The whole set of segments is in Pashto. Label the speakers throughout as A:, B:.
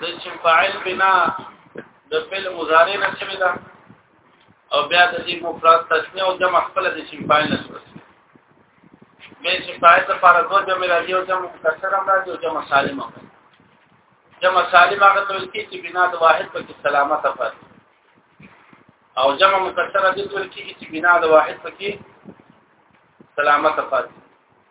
A: د چې فاعل بنا د فعل مضارع نه شوی دا او بیا د دې مفرد تسنیه او جمع خپل د چې فاعل نه شوی به چې فاعل لپاره دوه جمع راځي او جمع مکسر هم راځي او جمع سالم هم جمع سالم هغه تل کې چې بنا د واحد په سلامت پاتې او جمع مکسر د تل کې چې بنا د واحد په سلامت پاتې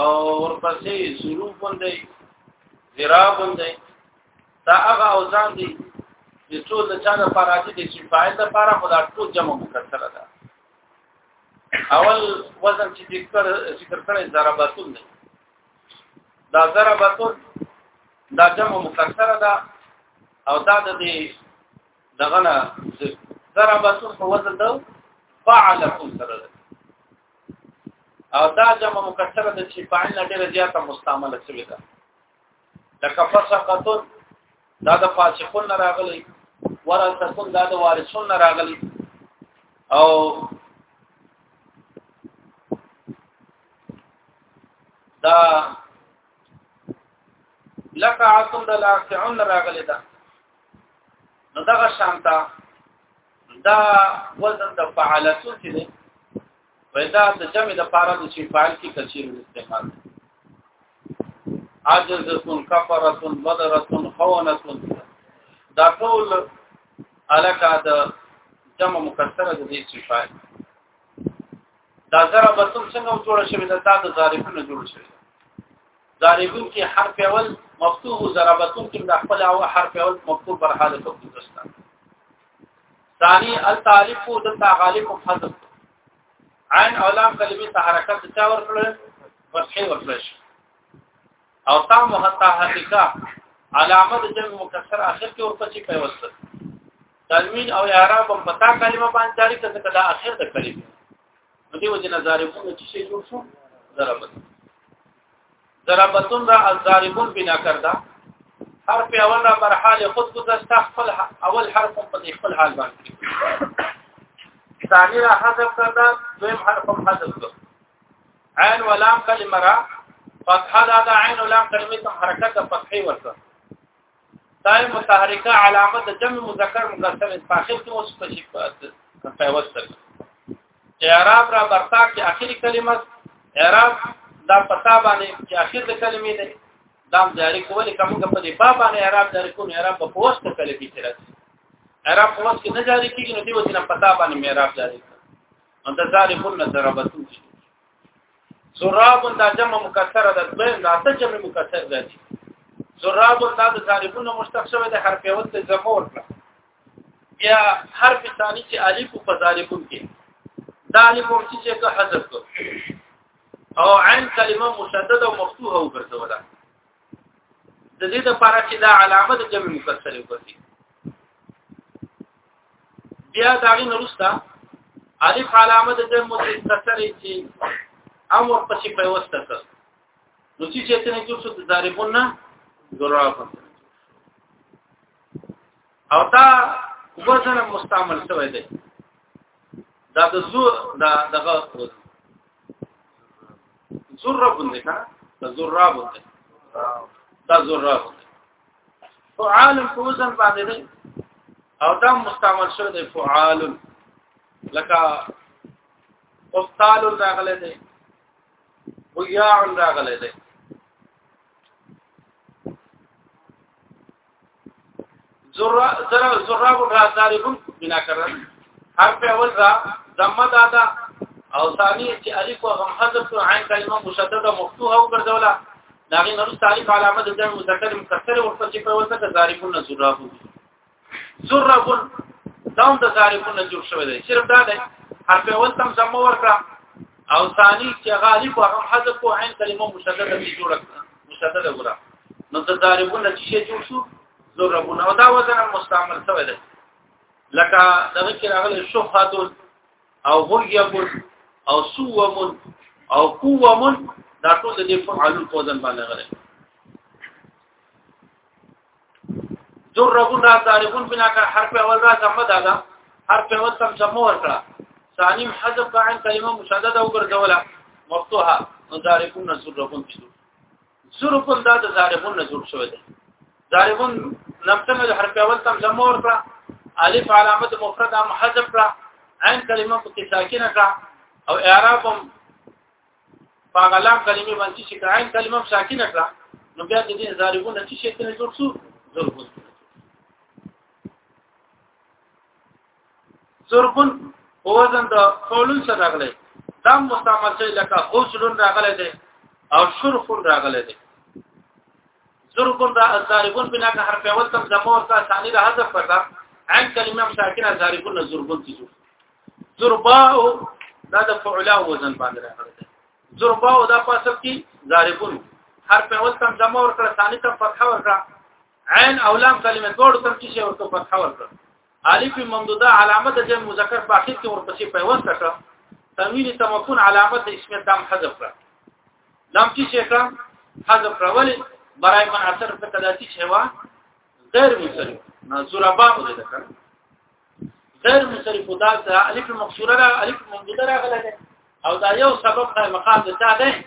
A: او ورپسې سلوک باندې ذرا باندې دا هغه اوزان دي چې ټول د چا لپاره دي د شفاعت لپاره خدا ټول جمع مکسر ده اول وزن چې ذکر ذکر کړي ضرباتون دي دا ضرباتون دا جمع مکسر ده او دا د دې دغه نه ضرباتون په وزن ده فعلتون سره ده او دا جمع مکسره د چې فاعل نه ډیره زیاته مستعمله شوې ده لکه فسقتون دا د فاسقون نه راغلي ورثتون دا د وارثون نه راغلي او دا لکه عاصم د لاقعون راغلی دا نو دغه شانتا دا وزن د فعالتو کې دی پیدا د جمع د پاره د شی فاعل کې کثیر استعمال عاجز کن کفرت بدرت خونت دا ټول الکا د جمع مکسره د دې صفات دا ضرب تل څنګه جوړ شوی دا د ضاربونه جوړ شوی ضاربون کې حرف اول مفتوح او ضربتون کې د خپل او حرف اول مفتوح پر حالت او دستا ثاني التالف او د غالب او حذف عین او لام کلمې ته حرکت چا ورکړل ورخي ورکړل او تام حتا حقیقت علامه د جمع مکسر اخر کې ورپسې پیوست تنوین او اعراب هم پتا کلمه باندې جاری کړه چې دا اخر د کلمه نو دی وجه نظر په چې شی جوړ شو ضربت ضربتون را الضاربون بنا کردا حرف اول را بر حال خود گذشته خپل اول حرف په خپل حال باندې ثانی را حذف کردا دویم حرف هم حذف کړ عین ولام کلمه را فتحه دا عین ولام کلمه ته حرکت فتحي ورکړه تای متحرکه علامه د جمع مذکر مقدم فاخر کې اوس په صفات پیوسته اعراب را برتا کې اخري کلمه اعراب دا پتا باندې چې اخر د کلمې ده دا جاری کولې کومه په دې باب باندې اعراب جاری کوو اعراب په پوسټ کله کې تر اعراب په واسطه نه جاری کیږي نو دې وجه نه پتا باندې اعراب جاری کړه ان ذالکون ضربتو زراب دا جمع مکسره ده دویم دا ته جمع مکسر ده دي زراب دا د ظالمونو مشتق شوی د حرف اول ته جمع ورکړه بیا حرف ثاني چې الف په ظالمون کې دا الف هم چې څه حذف کو او عین کلمه مشدده او مفتوحه وګرځوله د دې لپاره چې دا علامه د جمع مکسر وګرځي بیا دا غي نرستا الف علامه د جمع مستتر چې امر پسې په وسته کړ نو چې چې تنه جوړ شو د ضاربونه ضرب او دا وزن مستعمل شوی دی دا د زو دا دغه زرب نه کا زرب نه دا زرب فعال په وزن باندې دی او دا مستعمل شوی دی فعال لکه قتال راغله دی ویاع راغله دی زرا زرا زرا را داربون بنا کړل هر په اول را دمه دادا او ثاني چې الف او غم حذف عین کلمه مشدده مفتوحه وګرځوله دا غي نور تعریف علامه د جمع مذکر مکسر او خپل چې په وسه د ظریفون زرافون زرافون دا هم د ظریفون جوړ شوی دی صرف دا دی حرف اول تم زمو ورکړه او ثاني چې غالب او هم حذف او عین کلمه مشدده دي جوړه مشدده ګره نو د ظریفون چې جوړ شو زرافون او دا وزن مستعمل شوی دی لکه دغه کې راغلی شوخاتون او هيم او سوم او قوم دا ټول د دې فعل په ځن باندې غلي ضربون را ضاربون بنا کر حرف اول را زمه دادا حرف اول تم سمو ورکړه ثانیم حذف عن کلمه مشدده او ګرځوله مفتوحه ضاربون ضربون کیدو زرفن دا د زارفون نه جوړ شوی دی زارفون نمتمه د حرف اول تم جمور کړه الف علامه مفرد هم حذف کړه عین کلمه په کې ساکنه کړه او اعراب هم په غلام کلمه باندې چې عین کلمه ساکنه کړه نو بیا د دې زارفون چې شي ته جوړ شو زرفون زربن په وزن د فولن سره راغلی دا مستعمل شي لکه حسلون راغلی دی او شرفون راغلی دی زربن دا زاربون بنا که حرف اول تم زمو ورته ثاني را حذف کړه عن کلمه مساکنه زاربون زربن تیزو زرباء دا د فعلا وزن باندې راغلی دی زرباء دا په اصل کې زاربون حرف اول تم زمو ورته ثاني تم فتح ورکړه عین او لام کلمه ګوړ تم چې ورته فتح ورکړه الف ممدوده علامت د جمع مذکر په اخر کې ورپسې پیوست کړه تنوین تمکن علامت اسم دام حذف کړه دام چې څه کړه حذف کړه ولی برای من اثر په کداتی چې وا غیر منصرف نظر ابا مو ده کړه غیر منصرف دا د الف مقصوره را الف ممدوده راغله او دا یو سبب د مقام د تا ده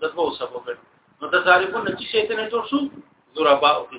A: د دوه سبب نو د ظالمون چې شیطان جوړ شو ضربا او کې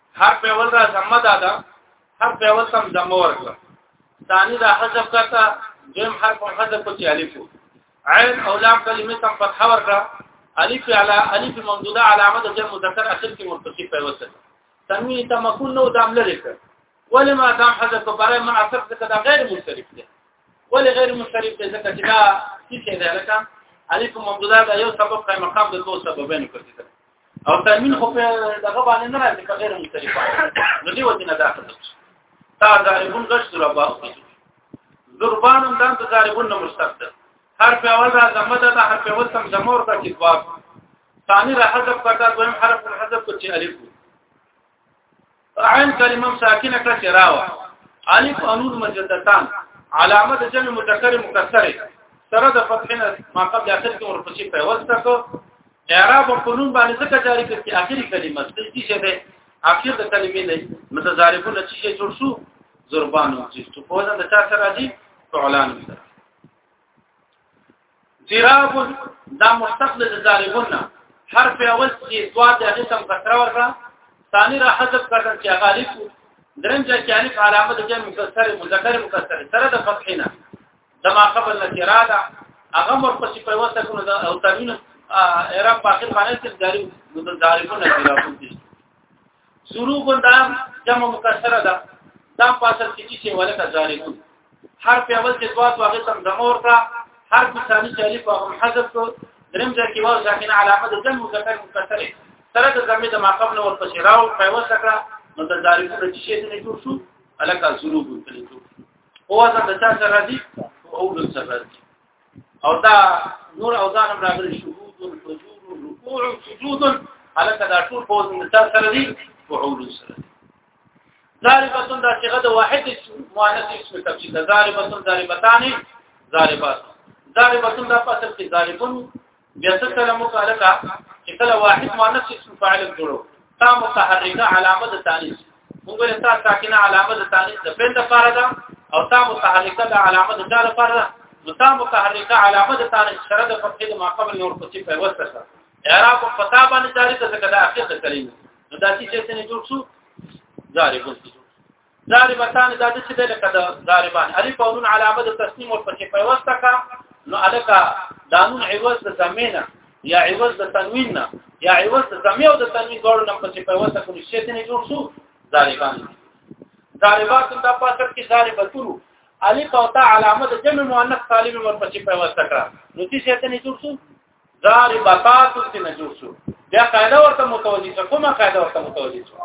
A: هر په اول را زمه دا ده هر په اول سم زمه ورکړه ثاني دا حذف کړه دیم حرف حذف کو چې الف عین او لام کلمه سم فتح ورکړه الف علی الف ممدوده علامه د جمع مذکر اخر کې مرتقی په وسه تنوین تمکن نو دام لري کړ ولې ما دام حذف کو برای ما اثر څخه دا غیر منصرف دی ولې غیر منصرف دی ځکه چې دا څه دی لکه الف ممدوده دا یو سبب قائم مقام د دوه سببونو کوي او تامین خو په دغه باندې نه راځي که غیر مختلف نو دی وځي نه داخل تا ضاربون غش ضربا ضربان هم دان ته ضاربون نه مشتق ده حرف اول را زمه ده حرف اول سم زمور کا کتاب ثاني را حذف کړه دویم حرف حذف کړه چې الف عین کلمه ساکنه کړه چې راوه الف انون مجدتان علامه د جمع مذکر مکسر سره د فتحنه ما قبل اخر کې ورپسې پیوست کو اعراب او قانون باندې څه جاری کړ چې اخري کلمه څه دي چې ده اخر د کلمې نه متضاربون چې جوړ شو زربان او چې په ځان د چا سره دي فعلان سره ضراب دا مشتق د ضاربنا حرف اول چې دوا د اسم کثر ورکړه ثاني را حذف کړه چې هغه الف درم چې الف علامه د جمع مکسر مذکر مکسر سره د فتحینا دما قبل نکرادا هغه مر پسې په واسطه کو نه او تنوین اعراب په اخر باندې چې جاری متضارفون نه جواب دي ظروف دا جمع مکسره ده دا په اصل کې چې ولکه ظالمون حرف اول چې دوا دوا غي سم دمور کا حرف ثاني چې الف او حذف کو دریم ځای کې واو ساکن علامه د جمع مکسره مکسره سره د زمې د ما قبل ور پسې راو په وسکړه نو د ظالمون چې شي نه جوړ شو الکه ظروف تلې هو ځکه چې راځي او د سره راځي او دا نور او دا نمبر راغلی شهود حضور رکوع سجود هلکه دا ټول په وزن د سره دي فعول سره ضاربه دا صيغه د واحد مؤنث اسم تفصیل ضاربه ضاربتان ضاربات ضاربه دا په اصل کې ضاربون بیا څه سره مخالفه چې کله واحد مؤنث اسم فاعل جوړو تا متحرکه علامه د تانیث موږ له تا ساکنه علامه د تانیث د فعل لپاره ده او تا متحرکه د علامه د جار لپاره ده نو تا متحرکه علامه د تانیث سره د فتح د ماقبل نور پچی په وسته سره اعراب په فتا باندې جاری ته څنګه د اخر د کلمې نو دا چې څه نه جوړ شو جاری ګوندې ضاربتان دا چې د لکه د ضاربان الف او نون علامه د تسلیم او پکې پیوسته کا نو الکا دانون عوض د زمینه یا عوض د تنوین نه یا عوض د زمینه او د تنوین ډول نه پکې پیوسته کوم شی ته نه جوړ شو ضاربان ضاربات دا پاتر کې ضاربتونو الف او تا علامه د جمع مؤنث سالم ورپسې پیوسته کړه نو چې شی ته نه جوړ شو دا ربطات څخه نه جوړ شو دا قاعده ورته متوجي شو کومه قاعده ورته متوجي شو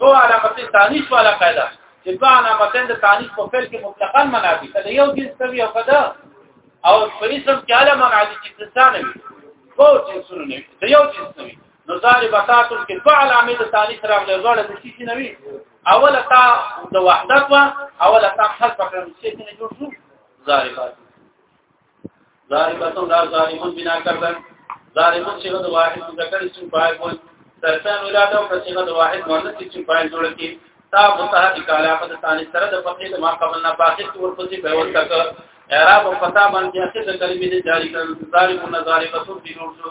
A: دو علامتې ثاني شو علا قاعده چې دو علامتې د ثاني په فعل کې مطلقاً منافي کله یو جنس کوي او کله او په اسم کې علا منع دي چې ځان وي په جنسونو نه دی یو جنس نه وي نو زاري بسات کې دو علامې د ثاني سره غوړې غوړې د شي نه وي اوله تا د وحدت وا اوله تا حذف کړم چې نه جوړ شو زاري بسات ظالمتون دا ظالمون بنا کردن ظالمون چې د واحد مذکر اسم فاعل کول ترسان ولاده او صيغه د واحد مؤنث اسم فاعل جوړ کی تا متحرک علاقه د ثاني سره د فقید ما قبل نه باقی تور پسې به ورتک اعراب او فتا باندې اخر د کلمې د جاری کړل ظالمون ظالمتون بنور شو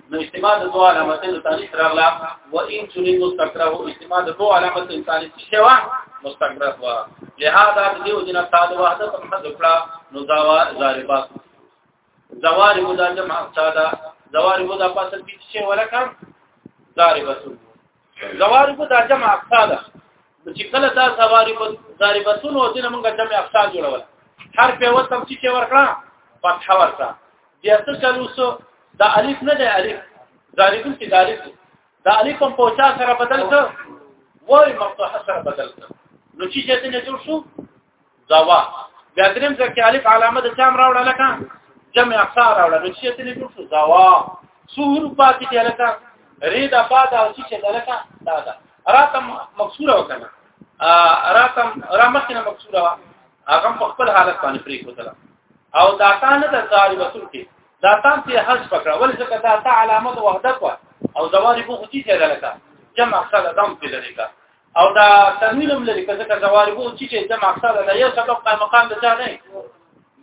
A: نو اجتماع د دوه علامتونو تاریخ راغلا و ان چنین مستقره او اجتماع د دوه علامتونو تاریخ شوا مستقره وا لہذا د دې وجنا تعالی وحدت محض کړه نو زوا زاربات زوار مدا جمع ساده زوار مدا پاسل کې شی ولکه زاربات زوارب دا جمع اقصا ده چې کله دا زوارب ضاربتون او دینه موږ جمع اقصا جوړول هر په یو تم چې ورکړه فتح ورکړه بیا څه چلو سو دا الف نه ده الف زاربون چې دالف دا الف په پوچا سره بدل کړ وای مفتوحه سره بدل کړ نو چې چې نه جوړ شو زوا بیا دریم ځکه کې الف علامه د چام راوړل لکه جمع اقصا راوړل نو چې ته نه جوړ شو زوا سور پاتې کې لکه رید افاد او چې لکه دا دا راتم مکسوره وکنه راتم رامخنه مکسوره وا هغه په خپل حالت باندې پرې کوتل او داتا نه د زاري وصول کې داتا ته حذف کړه ولې ځکه داتا علامه د وحدت وا او زواري په خوتي څه لکه جمع اقصا دم په لري کا او دا تنوین هم لري که څه زواربو چې چې د مقصد دا یو سبب قائم مقام د چا نه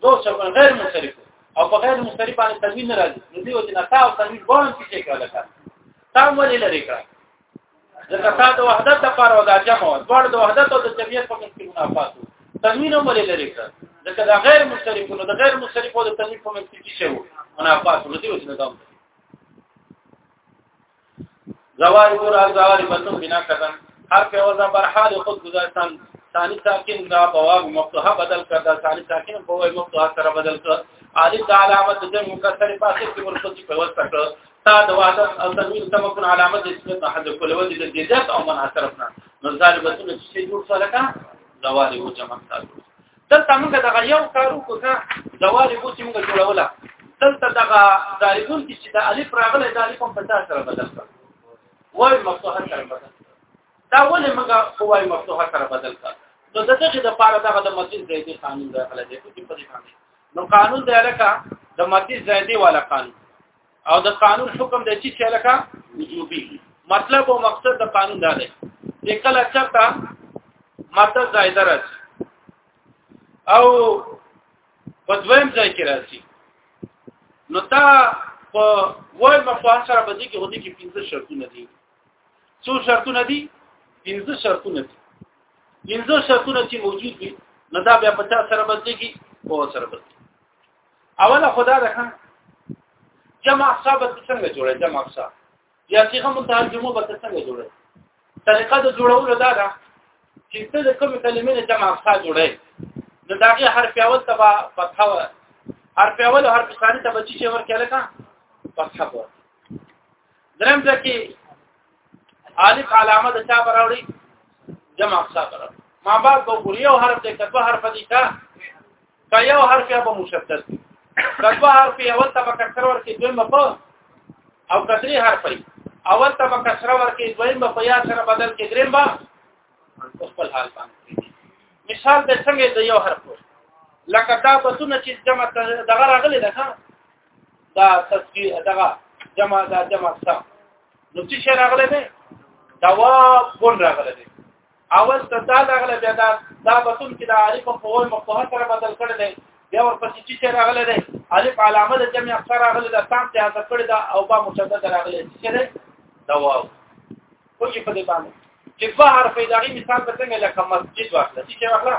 A: دو سبب غیر منصرف او په غیر منصرف باندې تنوین نه راځي نو دی وجه نه تا او تنوین باندې چې څه کړل کا تا ولې لري کړ ځکه تا د وحدت لپاره او د جمع او د د وحدت او د جمعیت په منځ کې منافات تنوین هم ولې لري کړ ځکه دا غیر منصرف نو د غیر منصرف او د تنوین په منځ کې څه وو منافات نو دی وجه نه دا زوال ګور زوال بتو بنا کدن هر په وزن بر حال خود گذاشتن ثاني ساکن دا بواب مفتوحه بدل کړ دا ثاني ساکن په وای مفتوحه سره بدل کړ الف د علامت د مکسر په اخر کې ورپسې په وسط کړ تا د واده او تنوین تم کو علامت د اسم په حد کول ودی د جزات او مناصرفنا نو ظالمتونه چې جوړ سره کا زوال او جمع ساتو دلته موږ دغه یو کارو کو ځا جواب وو چې موږ جوړوله دلته دغه دایون کې چې د الف راغله د الف په تاسو سره بدل کړ وای مفتوحه سره بدل دا ولې موږ وای مفتوحه سره بدل کړ نو دغه چې د پاره دغه د مسجد زیدی قانون راغله دی په دې باندې نو قانون دی لکه د مسجد زیدی والا قانون او د قانون حکم د چی چې لکه وجوبي مطلب او مقصد د قانون دا دی چې کله چرته ماده زائد راځي او په دویم ځای کې راځي نو دا په وای مفهوم سره به دي کې هدي کې پنځه شرطونه دي څو شرطونه دي پنځه شرطونه دي پنځه شرطونه چې موجود دي نو دا بیا په تاسو سره بدلېږي په سره بدلېږي اوله خدا ده ها جمع حساب څنګه جوړه جمع حساب یا صيغه منتهل جمع به څنګه جوړه طریقه د جوړولو دا ده چې ته د کوم کلمې نه جمع حساب جوړه نو دا غي حرف اول تبع فتحه حرف اول او حرف ثاني تبع چې ورکه لکه فتحه وو درم ځکه الف علامه د چا براوړي جمع حساب ما بعد به ګوري او حرف د کتبه حرف دي کا دا یو حرف یا به مشدد دا دوه حرف یو ته په کسر ورکه دویمه په او کسری حرف ای اول ته په کسر ورکه دویمه په یا سره بدل کې دریم با خپل حال باندې مثال به څنګه د یو حرف لکه دا بسونه چې جمع دغه راغلي ده دا تصویر دغه جمع دا جمع سم نو چې شي راغلي ده دا وا بون راغلي ده اول ته دا راغله بیا دا دا بتون کې د عارف په اول مقطوعه سره بدل کړی دی بیا ورپسې چې راغله دی الف علامه د جمع اکثر راغله د تام ته حذف کړی دا او با مشدد راغله چې دی دا واو خو چې په دې باندې چې په حرف دغه مثال په څنګه لکه مسجد واخله چې واخله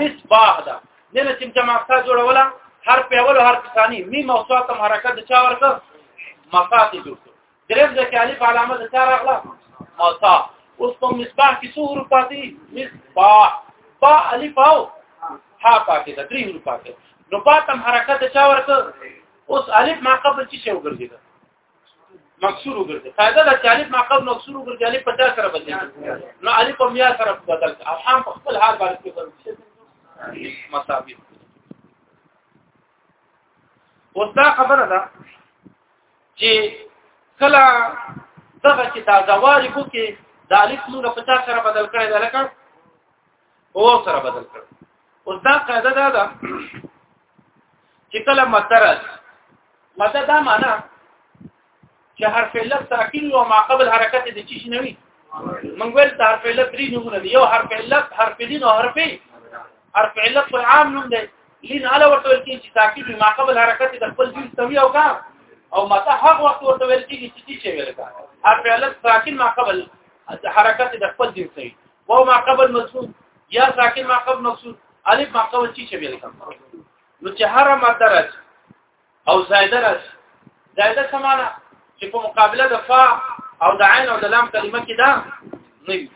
A: مصباح ده دنه چې جمع اقصا جوړوله هر په اول او هر په ثاني میم او صاد تم حرکت د چا ورکړ مفاتي جوړ دریم ځکه الف علامه د چا راغله مصا اوس په مصباح کې څو حروف پاتې مصباح با الف او ها پاتې ده درې حروف پاتې نو پاتم حرکت چا ورکړ اوس الف ما قبل چې شو ګرځیدل مکسور وګرځي قاعده د طالب ما قبل مکسور وګرځي الف په تاسو سره بدل نو الف په میا سره بدل او هم په خپل حال باندې بدل مساوي اوس دا خبره ده چې کله دغه چې دا زواري کو کې د الف نور په تاسو سره بدل کړي دا لکه او سره بدل کړ اوس دا قاعده دا ده چې کله مترز مته دا معنا چې حرف علت ساکن او ما قبل حرکت دي چې نوي من ویل د حرف علت درې نمونه دي یو حرف علت حرف لین او حرف حرف علت په عام نوم دی لین علا ورته ویل کېږي چې تاکید ما قبل حرکت د خپل جنس توی او کا او مته هغه وخت ورته ویل کېږي چې چې ویل کا حرف علت ساکن ما قبل حرکت د خپل جنس توی وو ما قبل مسعود یا ساکن ما قبل مقصود الف ما قبل چی شبیه لکم نو چې هر ماده راځي او زائده راځي زائده سمانه چې په مقابله د فا او د عین او د لام کلمه کې ده نه وي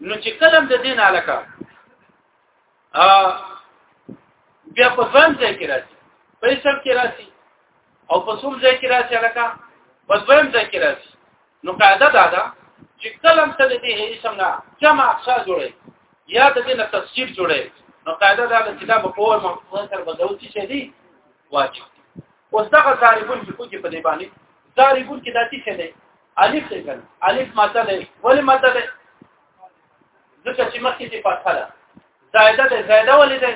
A: نو چې کلم د دین علاقه ا بیا په ځان ځای کې راځي په سب کې راځي او په سوم ځای کې راځي علاقه په ځان ځای کې راځي نو قاعده دا ده چې کلم ته د دې اسم نه جمع اقصا جوړي یا د دې نه تفسیر جوړي نو قاعده دا ده چې دا په قول مفهوم سره بدلول شي دي واجب اوس دا غاربون چې کوجه په دې باندې غاربون کې داتي څه دي الف څنګه الف ماته ده ولې ماته ده ځکه چې مخکې دې فتحه ده زائده ده زائده ولې ده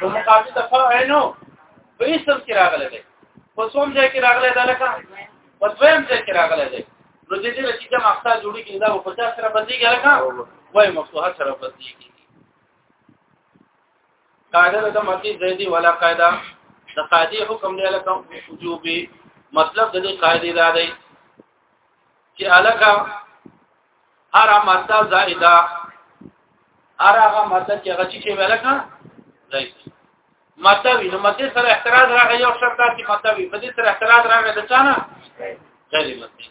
A: نو مقابل ته فرع نو په اسم کې راغلی دی په څوم ځای کې راغلی دی لکه په دویم ځای کې راغلی دی نو د دې چې جمع اختا جوړي کې دا په چا سره بدلېږي لکه وای مفتوحه سره بدلېږي قاعده د مکی زیدی ولا قاعده د قاعده حکم دی لکه وجوبي مطلب د دې قاعده دا دی چې الکه ارا ماده زائده ارا هغه ماده چې هغه چې ویل کړه زائد ماده وی نو ماده سره اعتراض راغی یو شرط دی ماده وی په دې سره اعتراض راغی د چانه غیر ماده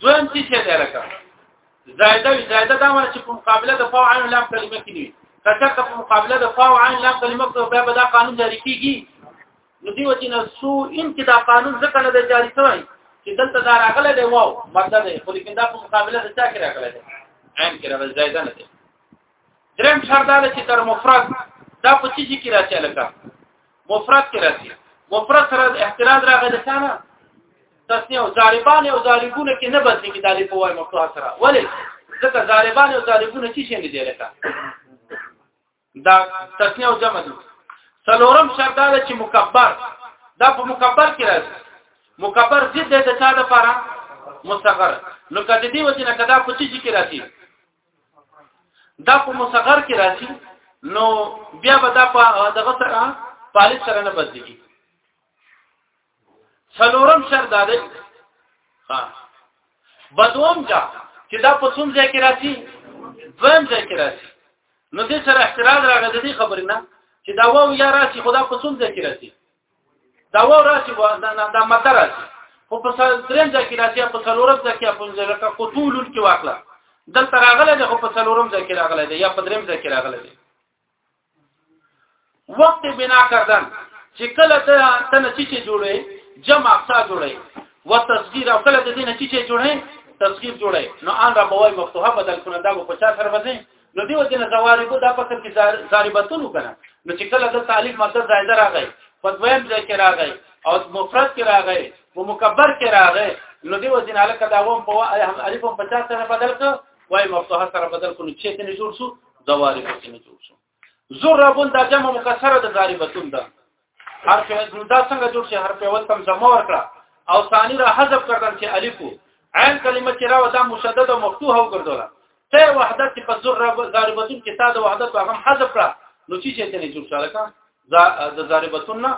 A: دویم څه چې دی لکه زائده وی زائده دا معنی چې په مقابله د فاو عین لام کلمه کې دی کچا په مقابله د فاو عین لام کلمه په بیا به دا قانون جاری کیږي نو دی وجنه سو ان کې دا قانون ځکه نه دی جاری شوی چې دلته دا راغلی دی واو مرده دی خو لیکن دا په مقابله د چا کې راغلی دی عین کې راغلی زائد نه دی دریم شرط دا چې تر مفرد دا په چی کې راځي لکه مفرد کې راځي مفرد سره احتراز راغلی دی نه تسنیه او ضاربان او ضاربون کې نه بدلې کې دالې په وای مفتوح سره ولی ځکه ضاربان او ضاربون چی شي نه دی لکه دا تسنیه او جمع دي څلورم شرط دا چې مکبر دا په مکبر کې راځي مکبر ضد دی د چا د پاره مصغر نو کله دې وځي نه کدا په چی کې راځي دا په مصغر کې راځي نو بیا به دا په دغه سره پالي سره نه بدلږي څلورم شر دا دی ها بدوم جا چې دا په څوم ځای کې راځي دویم ځای کې راځي نو دې سره احتراز راغی د دې خبرې نه چې دا وو یا راځي خدا په څوم ځای کې راځي دا وو راځي دا مطر راځي خو په دریم ځای کې راځي په څلورم ځای کې په ځای کې قطول کې واخله دلته راغله ده خو په څلورم ځای کې راغله ده یا په دریم ځای کې راغله ده وقت بنا کردن چې کله ته تنه چې جوړې جمع اقصا جوړې و تصغیر او کله د دې نه چې جوړې تصغیر جوړې نو ان را بوای مفتوحه بدل کړه دا په چا سره وځي نو دیو جن زواربو دا پکې کې زاربتونو کنه نو چې کله د تعلیق مدد زائد راغی په دویم ځای کې راغی او مفرد کې راغی او مکبر کې راغی نو دیو جن الک دا ووم په الف په چا سره بدل کړه وای مفتوحه سره بدل کړو چې ته جوړ شو ضواربتون جوړ شو ضربون دا جمع مکسره د ضاربتون ده حرف دا څنګه جوړ شي حرف اول تم جمع ورکړه او ثاني را حذف کړل چې الف عین کلمه چې راو دا مشدد او مفتوح او ګرځوله ته وحدت په ضرب ضاربتون کې تا د وحدت هغه حذف کړه نو چې چې ته نه جوړ شاله دا د ضربتون نه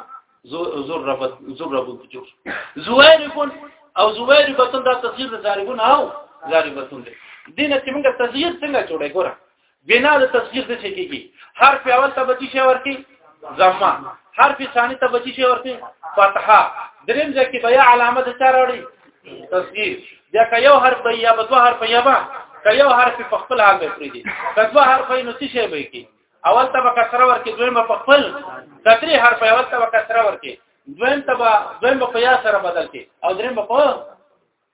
A: زربت زربون کې جوړ زویربون او زویربتون دا تصغیر د ضربون او ضربتون دی دینه چې موږ تصغیر څنګه جوړه ګوره بنا د تصغیر د څه کېږي حرف اول ته بچی شي ورکی زما حرف ثانی ته بچی شي ورکی فتحه دریم ځکه بیا علامه د چار وړي تصغیر دا که یو حرف یا بدو حرف یا با که یو حرف په خپل حال به پریدي که دوه حرف نو څه شي به کی اول ته کسره ورکې دویمه په خپل کتري حرف اول ته کسره ورکې دویم ته دویم په یا سره بدل کې او دریم په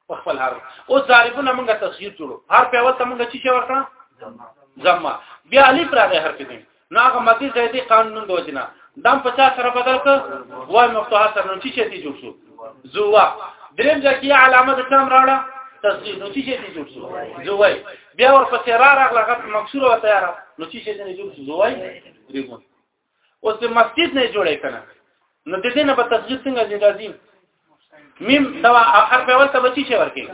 A: په خپل حرف او ظریفونه موږ تصغیر جوړو حرف اول ته موږ چی شي ورکړه زما بیا الف راغی حرف دې نو هغه مدي زیدي قانون دوجنا دم 50 سره بدل ک وای مفتوحه سره نو چی شي دې جوړ شو زوا دریم ځکه علامه د کلام راړه تصغیر نو چی شي دې جوړ شو زوای بیا ورپسې را راغله غټ مکسور او تیار نو چې څه نه جوړ زوای ریګون اوس د مسجد نه جوړې کنه نو د دې نه په تسجیل څنګه زیدازي میم دا اخر په ول ته بچی شي ورکی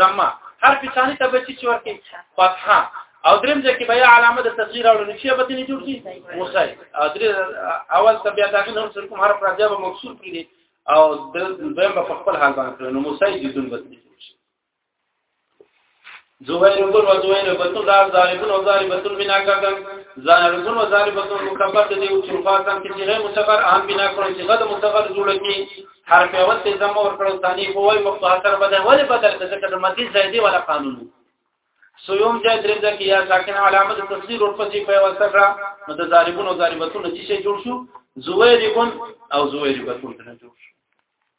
A: زما هر په ثاني ته بچی شي ورکی فتحه او دریم ځکه بیا علامه د تصغیر او نشي به دې جوړ شي موسی او درې اول ته بیا داخل هم سر کوم حرف راځي به مکسور کړی او د دویم په خپل حال باندې نو موسی دې دون بچی زوير بن وزوير بن دار ظالمون وظالمتون بنا کردن ظالمون وظالمتون مکبر دي او چرفاتن کې چې مصغر عام بنا کړو چې غد مصغر جوړ کی هر په وخت زم اور کړو ثاني په وای مخاطر بدل ولې بدل د ذکر مدي زیدي ولا قانون سوم جای درې د کیا ساکن علامت تفسیر او پسې په وسره نو د ظالمون وظالمتون چې جوړ شو زوير بن او زوير بن جوړ شو